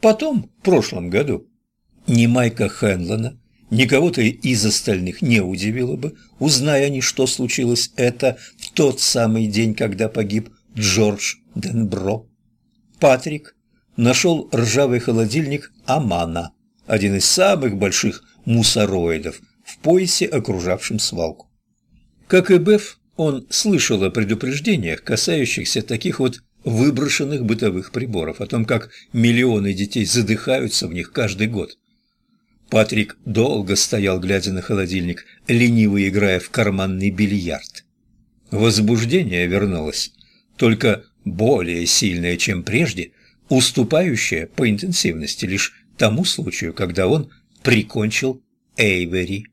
Потом, в прошлом году, ни Майка Хенлона, ни кого-то из остальных не удивило бы, узная они, что случилось это в тот самый день, когда погиб Джордж Денбро. Патрик нашел ржавый холодильник Амана, один из самых больших мусороидов в поясе, окружавшем свалку. Как и Беф, он слышал о предупреждениях, касающихся таких вот выброшенных бытовых приборов, о том, как миллионы детей задыхаются в них каждый год. Патрик долго стоял, глядя на холодильник, лениво играя в карманный бильярд. Возбуждение вернулось, только более сильное, чем прежде, уступающее по интенсивности лишь тому случаю, когда он прикончил Эйвери.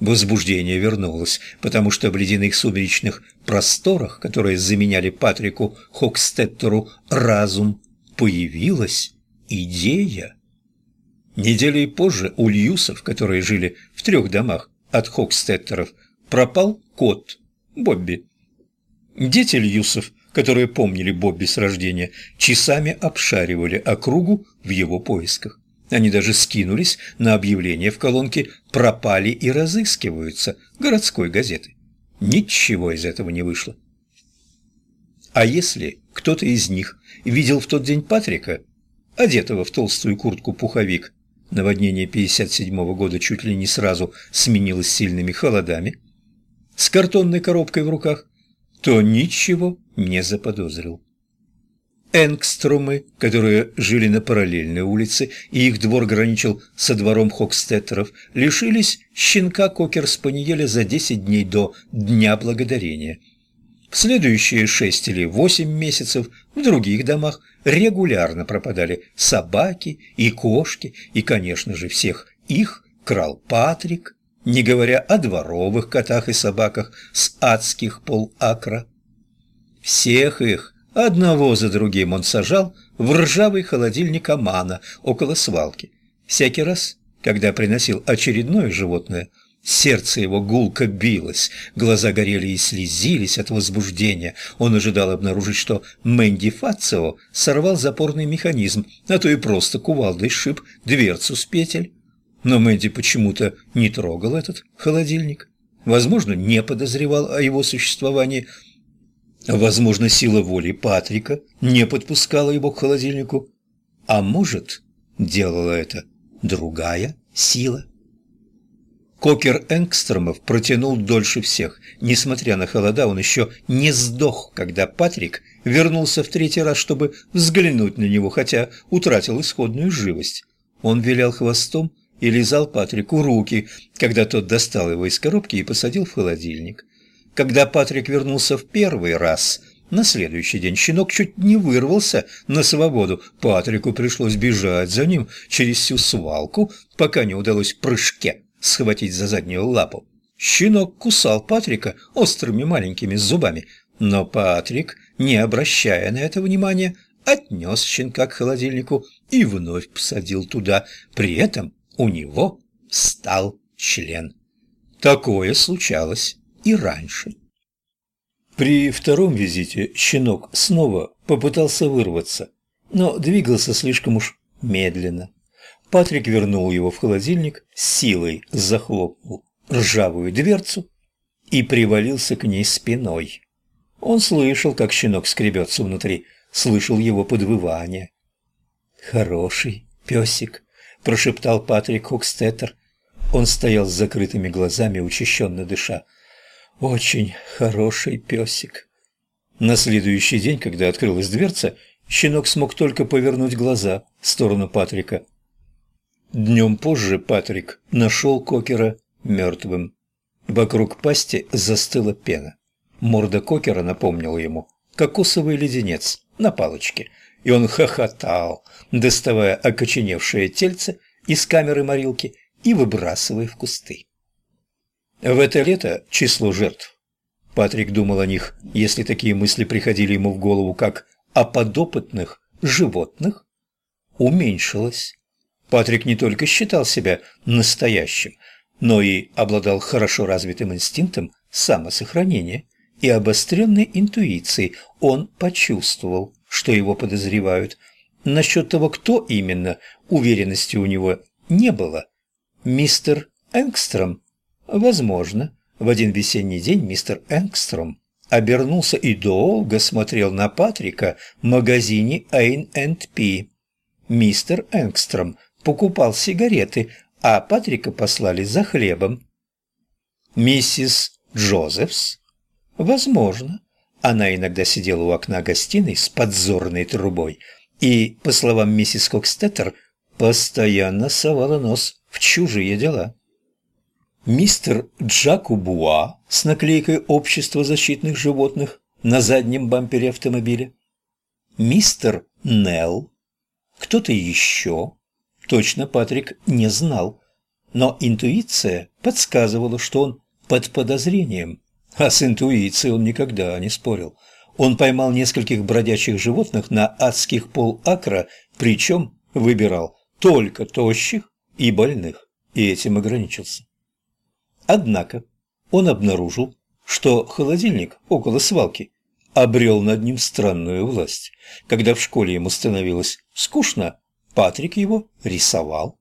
Возбуждение вернулось, потому что в ледяных сумеречных просторах, которые заменяли Патрику Хокстеттеру разум, появилась идея. Неделей позже у Льюсов, которые жили в трех домах от Хокстеттеров, пропал кот Бобби. Дети Льюсов, которые помнили Бобби с рождения, часами обшаривали округу в его поисках. Они даже скинулись на объявление в колонке «Пропали и разыскиваются» городской газеты. Ничего из этого не вышло. А если кто-то из них видел в тот день Патрика, одетого в толстую куртку-пуховик, наводнение 57 -го года чуть ли не сразу сменилось сильными холодами, с картонной коробкой в руках, то ничего не заподозрил. Энгструмы, которые жили на параллельной улице, и их двор граничил со двором Хокстеттеров, лишились щенка кокер-спаниеля за 10 дней до Дня Благодарения. В следующие шесть или восемь месяцев в других домах регулярно пропадали собаки и кошки, и, конечно же, всех их крал Патрик, не говоря о дворовых котах и собаках с адских полакра. Всех их – Одного за другим он сажал в ржавый холодильник Амана около свалки. Всякий раз, когда приносил очередное животное, сердце его гулко билось, глаза горели и слезились от возбуждения. Он ожидал обнаружить, что Мэнди Фацио сорвал запорный механизм, а то и просто кувалдой сшиб дверцу с петель. Но Мэнди почему-то не трогал этот холодильник. Возможно, не подозревал о его существовании – Возможно, сила воли Патрика не подпускала его к холодильнику, а может, делала это другая сила. Кокер Энгстромов протянул дольше всех. Несмотря на холода, он еще не сдох, когда Патрик вернулся в третий раз, чтобы взглянуть на него, хотя утратил исходную живость. Он вилял хвостом и лизал Патрику руки, когда тот достал его из коробки и посадил в холодильник. Когда Патрик вернулся в первый раз, на следующий день щенок чуть не вырвался на свободу. Патрику пришлось бежать за ним через всю свалку, пока не удалось прыжке схватить за заднюю лапу. Щенок кусал Патрика острыми маленькими зубами, но Патрик, не обращая на это внимания, отнес щенка к холодильнику и вновь посадил туда. При этом у него стал член. Такое случалось и раньше. При втором визите щенок снова попытался вырваться, но двигался слишком уж медленно. Патрик вернул его в холодильник, силой захлопнул ржавую дверцу и привалился к ней спиной. Он слышал, как щенок скребется внутри, слышал его подвывание. «Хороший песик», – прошептал Патрик Хокстеттер. Он стоял с закрытыми глазами, учащенно дыша. Очень хороший песик. На следующий день, когда открылась дверца, щенок смог только повернуть глаза в сторону Патрика. Днем позже Патрик нашел Кокера мертвым. Вокруг пасти застыла пена. Морда Кокера напомнила ему кокосовый леденец на палочке, и он хохотал, доставая окоченевшее тельце из камеры морилки и выбрасывая в кусты. В это лето число жертв. Патрик думал о них, если такие мысли приходили ему в голову, как о подопытных животных, уменьшилось. Патрик не только считал себя настоящим, но и обладал хорошо развитым инстинктом самосохранения и обостренной интуицией. Он почувствовал, что его подозревают. Насчет того, кто именно, уверенности у него не было. Мистер Энгстром? Возможно. В один весенний день мистер Энгстром обернулся и долго смотрел на Патрика в магазине A&P. Мистер Энгстром покупал сигареты, а Патрика послали за хлебом. Миссис Джозефс? Возможно. Она иногда сидела у окна гостиной с подзорной трубой и, по словам миссис Кокстеттер, постоянно совала нос в чужие дела. Мистер Джакубуа с наклейкой «Общество защитных животных» на заднем бампере автомобиля. Мистер Нелл. Кто-то еще. Точно Патрик не знал. Но интуиция подсказывала, что он под подозрением. А с интуицией он никогда не спорил. Он поймал нескольких бродячих животных на адских полакра, причем выбирал только тощих и больных, и этим ограничился. Однако он обнаружил, что холодильник около свалки обрел над ним странную власть. Когда в школе ему становилось скучно, Патрик его рисовал.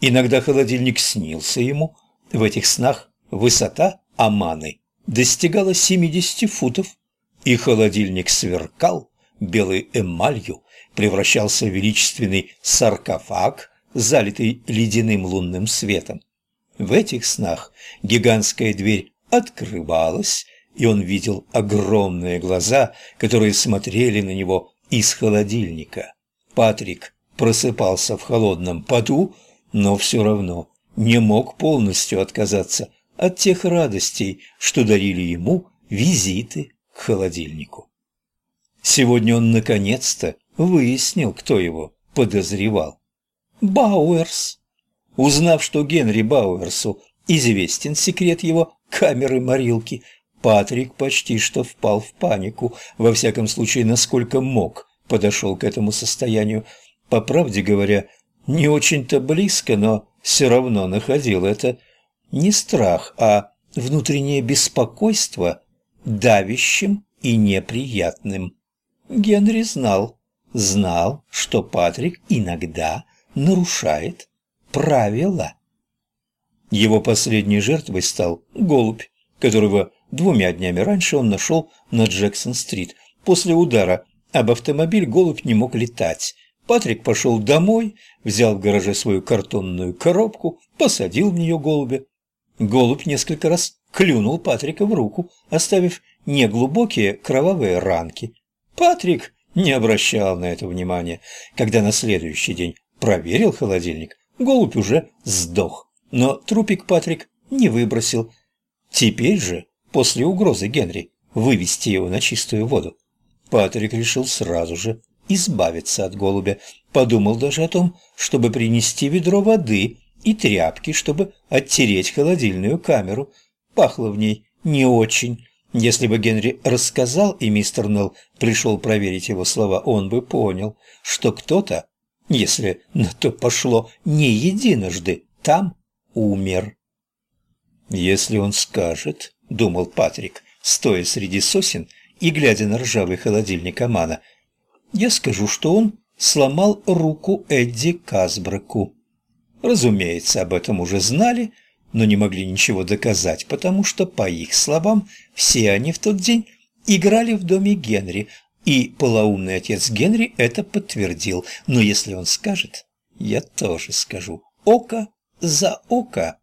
Иногда холодильник снился ему. В этих снах высота Аманы достигала 70 футов, и холодильник сверкал белой эмалью, превращался в величественный саркофаг, залитый ледяным лунным светом. В этих снах гигантская дверь открывалась, и он видел огромные глаза, которые смотрели на него из холодильника. Патрик просыпался в холодном поту, но все равно не мог полностью отказаться от тех радостей, что дарили ему визиты к холодильнику. Сегодня он наконец-то выяснил, кто его подозревал. Бауэрс. Узнав, что Генри Бауэрсу известен секрет его камеры-морилки, Патрик почти что впал в панику, во всяком случае, насколько мог, подошел к этому состоянию. По правде говоря, не очень-то близко, но все равно находил это не страх, а внутреннее беспокойство давящим и неприятным. Генри знал, знал, что Патрик иногда нарушает правила. Его последней жертвой стал голубь, которого двумя днями раньше он нашел на Джексон-стрит. После удара об автомобиль голубь не мог летать. Патрик пошел домой, взял в гараже свою картонную коробку, посадил в нее голубя. Голубь несколько раз клюнул Патрика в руку, оставив неглубокие кровавые ранки. Патрик не обращал на это внимания. Когда на следующий день проверил холодильник, голубь уже сдох, но трупик Патрик не выбросил. Теперь же, после угрозы Генри, вывести его на чистую воду, Патрик решил сразу же избавиться от голубя. Подумал даже о том, чтобы принести ведро воды и тряпки, чтобы оттереть холодильную камеру. Пахло в ней не очень. Если бы Генри рассказал, и мистер Нелл пришел проверить его слова, он бы понял, что кто-то, если на то пошло, не единожды там умер. «Если он скажет», — думал Патрик, стоя среди сосен и глядя на ржавый холодильник Амана, «я скажу, что он сломал руку Эдди Казбраку». Разумеется, об этом уже знали, — но не могли ничего доказать, потому что, по их словам, все они в тот день играли в доме Генри, и полоумный отец Генри это подтвердил. Но если он скажет, я тоже скажу. Око за око.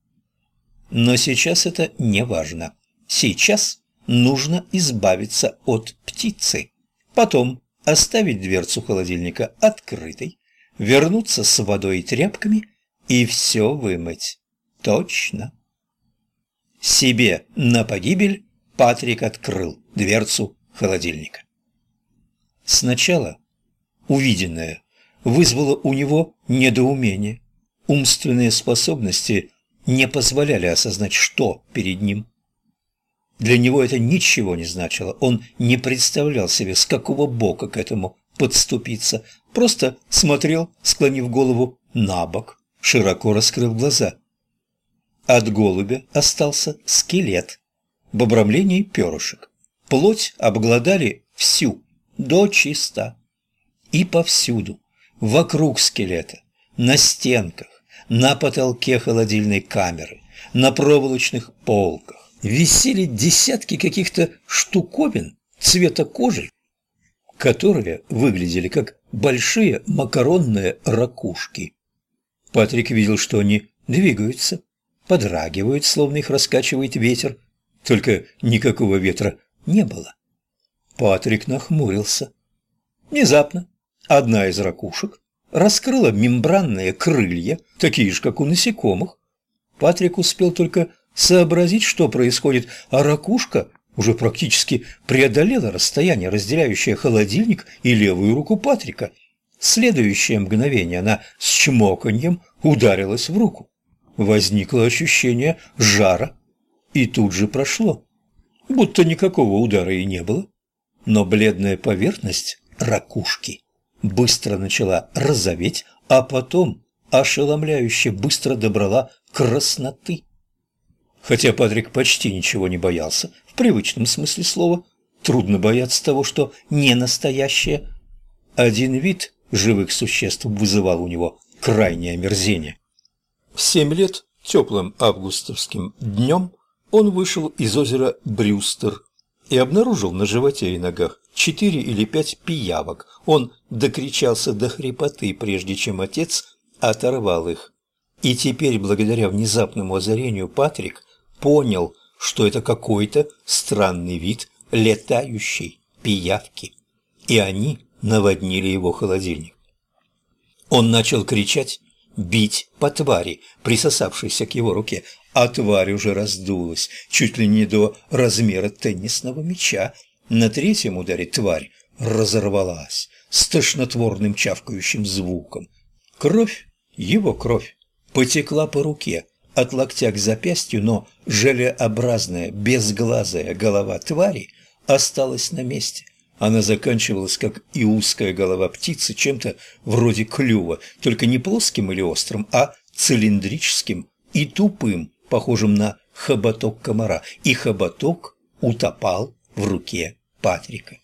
Но сейчас это не важно. Сейчас нужно избавиться от птицы. Потом оставить дверцу холодильника открытой, вернуться с водой и тряпками и все вымыть. Точно. Себе на погибель Патрик открыл дверцу холодильника. Сначала увиденное вызвало у него недоумение. Умственные способности не позволяли осознать, что перед ним. Для него это ничего не значило, он не представлял себе, с какого бока к этому подступиться, просто смотрел, склонив голову на бок, широко раскрыв глаза. От голубя остался скелет в обрамлении перышек. Плоть обглодали всю, до чиста. И повсюду, вокруг скелета, на стенках, на потолке холодильной камеры, на проволочных полках висели десятки каких-то штуковин цвета кожи, которые выглядели как большие макаронные ракушки. Патрик видел, что они двигаются, подрагивают, словно их раскачивает ветер, только никакого ветра не было. Патрик нахмурился. Внезапно одна из ракушек раскрыла мембранные крылья, такие же, как у насекомых. Патрик успел только сообразить, что происходит, а ракушка уже практически преодолела расстояние, разделяющее холодильник и левую руку Патрика. следующее мгновение она с чмоканьем ударилась в руку. Возникло ощущение жара, и тут же прошло, будто никакого удара и не было. Но бледная поверхность ракушки быстро начала розоветь, а потом ошеломляюще быстро добрала красноты. Хотя Патрик почти ничего не боялся, в привычном смысле слова, трудно бояться того, что не настоящее. Один вид живых существ вызывал у него крайнее омерзение. В семь лет, теплым августовским днем, он вышел из озера Брюстер и обнаружил на животе и ногах четыре или пять пиявок. Он докричался до хрипоты, прежде чем отец оторвал их. И теперь, благодаря внезапному озарению, Патрик понял, что это какой-то странный вид летающей пиявки. И они наводнили его холодильник. Он начал кричать, бить по твари, присосавшейся к его руке, а тварь уже раздулась, чуть ли не до размера теннисного мяча. На третьем ударе тварь разорвалась с тошнотворным чавкающим звуком. Кровь, его кровь, потекла по руке, от локтя к запястью, но желеобразная, безглазая голова твари осталась на месте. Она заканчивалась, как и узкая голова птицы, чем-то вроде клюва, только не плоским или острым, а цилиндрическим и тупым, похожим на хоботок комара, и хоботок утопал в руке Патрика.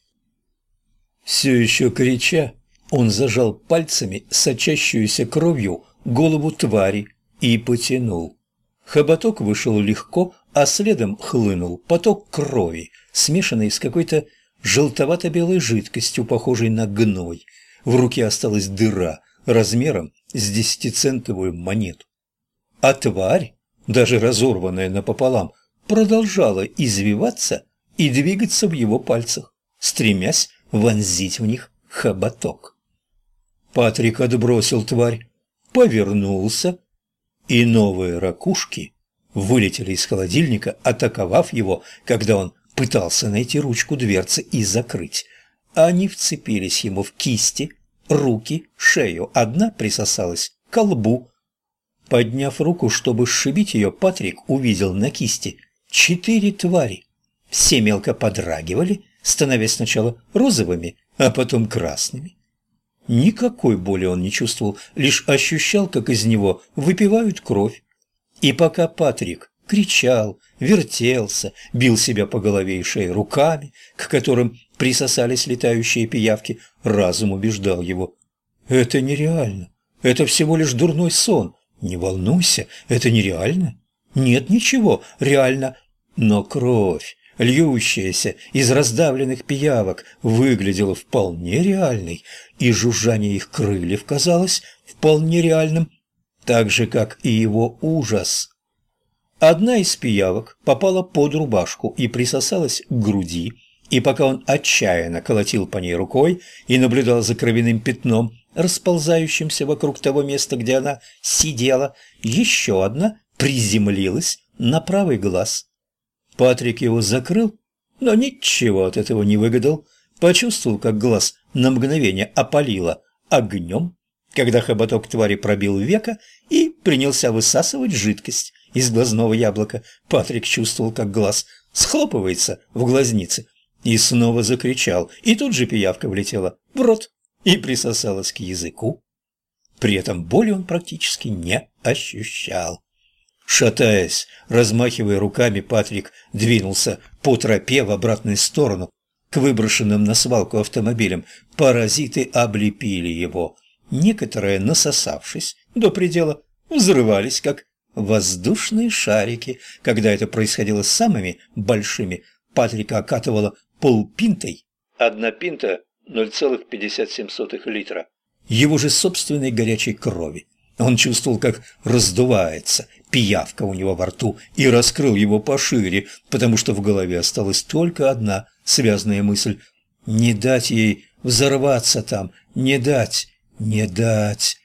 Все еще крича, он зажал пальцами сочащуюся кровью голову твари и потянул. Хоботок вышел легко, а следом хлынул поток крови, смешанный с какой-то желтовато-белой жидкостью, похожей на гной. В руке осталась дыра размером с десятицентовую монету. А тварь даже разорванная напополам, продолжала извиваться и двигаться в его пальцах, стремясь вонзить в них хоботок. Патрик отбросил тварь, повернулся, и новые ракушки вылетели из холодильника, атаковав его, когда он пытался найти ручку дверцы и закрыть. Они вцепились ему в кисти, руки, шею. Одна присосалась к колбу, Подняв руку, чтобы сшибить ее, Патрик увидел на кисти четыре твари. Все мелко подрагивали, становясь сначала розовыми, а потом красными. Никакой боли он не чувствовал, лишь ощущал, как из него выпивают кровь. И пока Патрик кричал, вертелся, бил себя по голове и шее руками, к которым присосались летающие пиявки, разум убеждал его. Это нереально, это всего лишь дурной сон, не волнуйся, это нереально. Нет ничего реально. Но кровь, льющаяся из раздавленных пиявок, выглядела вполне реальной, и жужжание их крыльев казалось вполне реальным, так же, как и его ужас. Одна из пиявок попала под рубашку и присосалась к груди, и пока он отчаянно колотил по ней рукой и наблюдал за кровяным пятном, расползающимся вокруг того места, где она сидела, еще одна приземлилась на правый глаз. Патрик его закрыл, но ничего от этого не выгадал. Почувствовал, как глаз на мгновение опалило огнем, когда хоботок твари пробил века и принялся высасывать жидкость из глазного яблока. Патрик чувствовал, как глаз схлопывается в глазнице, и снова закричал, и тут же пиявка влетела в рот и присосалась к языку. При этом боли он практически не ощущал. Шатаясь, размахивая руками, Патрик двинулся по тропе в обратную сторону, к выброшенным на свалку автомобилям. Паразиты облепили его. некоторые, насосавшись до предела, взрывались, как воздушные шарики. Когда это происходило с самыми большими, Патрика окатывала полпинтой, одна пинта 0,57 литра, его же собственной горячей крови. Он чувствовал, как раздувается пиявка у него во рту и раскрыл его пошире, потому что в голове осталась только одна связанная мысль – не дать ей взорваться там, не дать, не дать.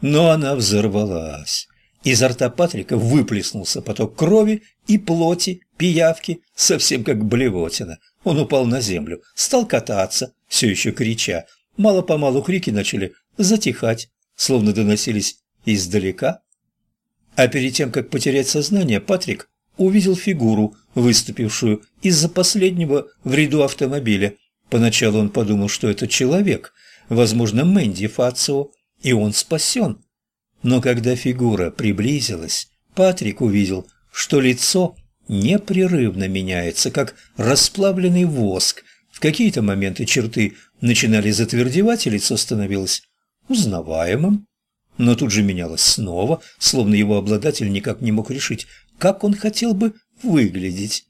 Но она взорвалась. Изо рта Патрика выплеснулся поток крови и плоти, пиявки, совсем как блевотина. Он упал на землю, стал кататься, все еще крича. Мало-помалу крики начали затихать, словно доносились издалека. А перед тем, как потерять сознание, Патрик увидел фигуру, выступившую из-за последнего в ряду автомобиля. Поначалу он подумал, что это человек, возможно, Мэнди Фацио, и он спасен. Но когда фигура приблизилась, Патрик увидел, что лицо непрерывно меняется, как расплавленный воск. В какие-то моменты черты начинали затвердевать, и лицо становилось узнаваемым. Но тут же менялось снова, словно его обладатель никак не мог решить, как он хотел бы выглядеть.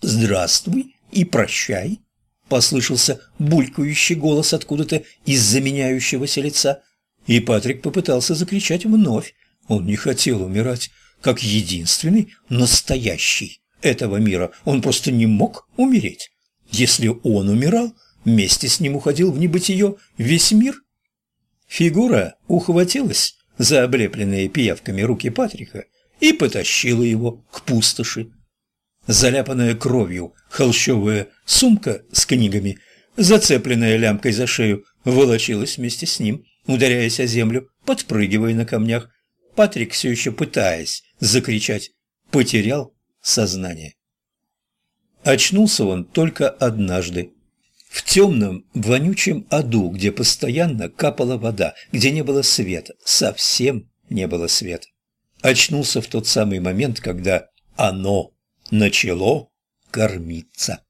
«Здравствуй и прощай», — послышался булькающий голос откуда-то из-за меняющегося лица. И Патрик попытался закричать вновь. Он не хотел умирать, как единственный настоящий этого мира. Он просто не мог умереть. Если он умирал, вместе с ним уходил в небытие весь мир. Фигура ухватилась за облепленные пиявками руки Патрика и потащила его к пустоши. Заляпанная кровью холщовая сумка с книгами, зацепленная лямкой за шею, волочилась вместе с ним, ударяясь о землю, подпрыгивая на камнях. Патрик, все еще пытаясь закричать, потерял сознание. Очнулся он только однажды. В темном, вонючем аду, где постоянно капала вода, где не было света, совсем не было света. Очнулся в тот самый момент, когда оно начало кормиться.